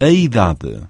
a idade.